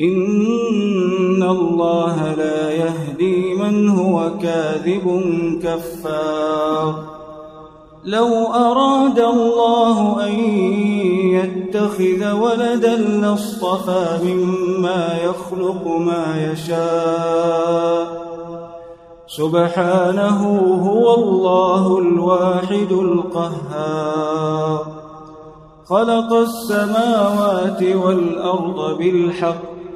إن الله لا يهدي من هو كاذب كفار. لو أراد الله أن يتخذ ولدا لاصطفى مما يخلق ما يشاء. سبحانه هو الله الواحد القهار. خلق السماوات والأرض بالحق.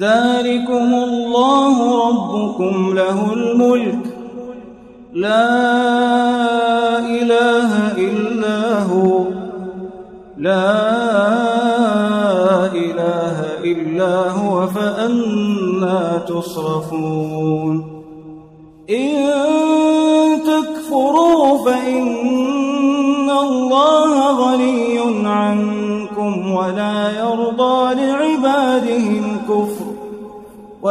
ذلكم الله ربكم له الملك. لا إله إلا هو. لا إله إلا هو فأنا تصرفون.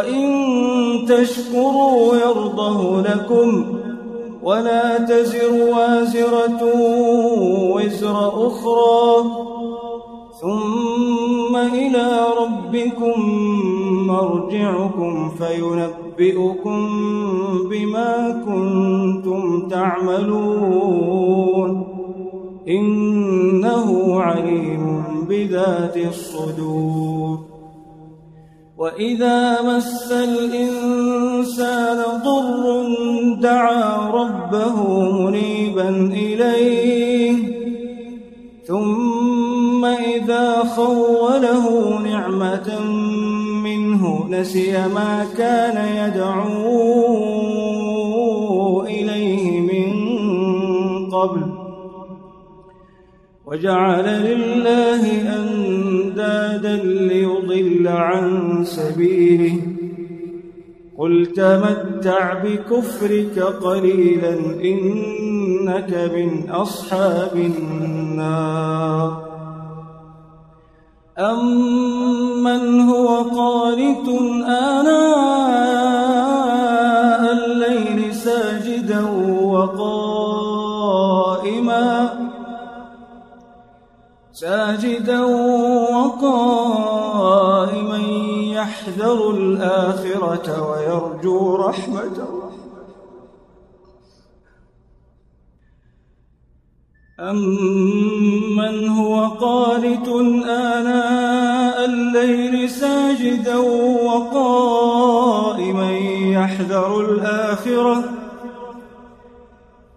وإن تشكروا يرضه لكم ولا تزر وازرة وزر أخرى ثم إلى ربكم مرجعكم فينبئكم بما كنتم تعملون إنه عليم بذات الصدور وإذا مس الإنسان ضر دعا ربه منيبا إليه ثم إذا خوله نعمة منه نسي ما كان يدعو إليه من قبل. وجعل لله أندادا ليضل عن سبيله. قل تمتع بكفرك قليلا إنك من أصحاب النار. أمن هو قانت آناء الليل ساجدا وقائما ساجدا وقائما يحذر الآخرة ويرجو رحمة أمن هو قانت آناء الليل ساجدا وقائما يحذر الآخرة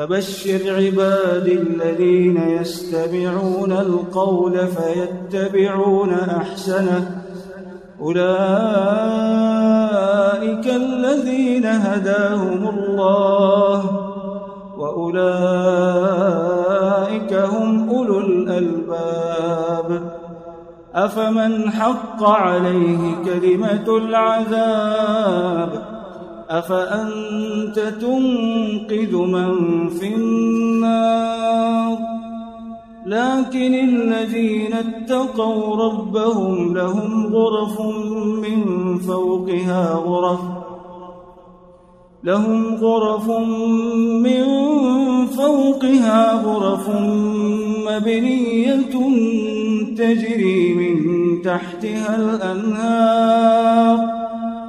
فبشر عباد الذين يستمعون القول فيتبعون أحسنه. أولئك الذين هداهم الله وأولئك هم أولو الألباب. أفمن حق عليه كلمة العذاب؟ أفأنت تنقذ من في النار؟ لكن الذين اتقوا ربهم لهم غرف من فوقها غرف لهم غرف من فوقها غرف مبنية تجري من تحتها الأنهار.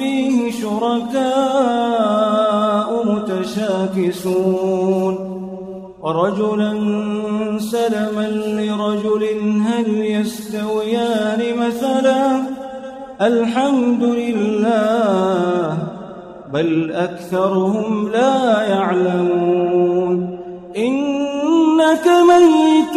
فيه شركاء متشاكسون. ورجلا سلما لرجل هل يستويان مثلا؟ الحمد لله بل أكثرهم لا يعلمون. إنك ميت.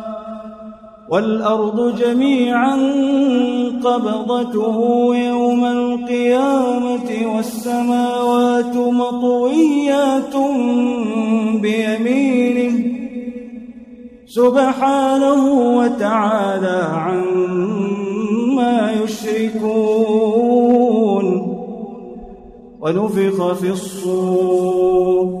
والأرض جميعا قبضته يوم القيامة والسماوات مطويات بيمينه سبحانه وتعالى عما يشركون ونفخ في الصور.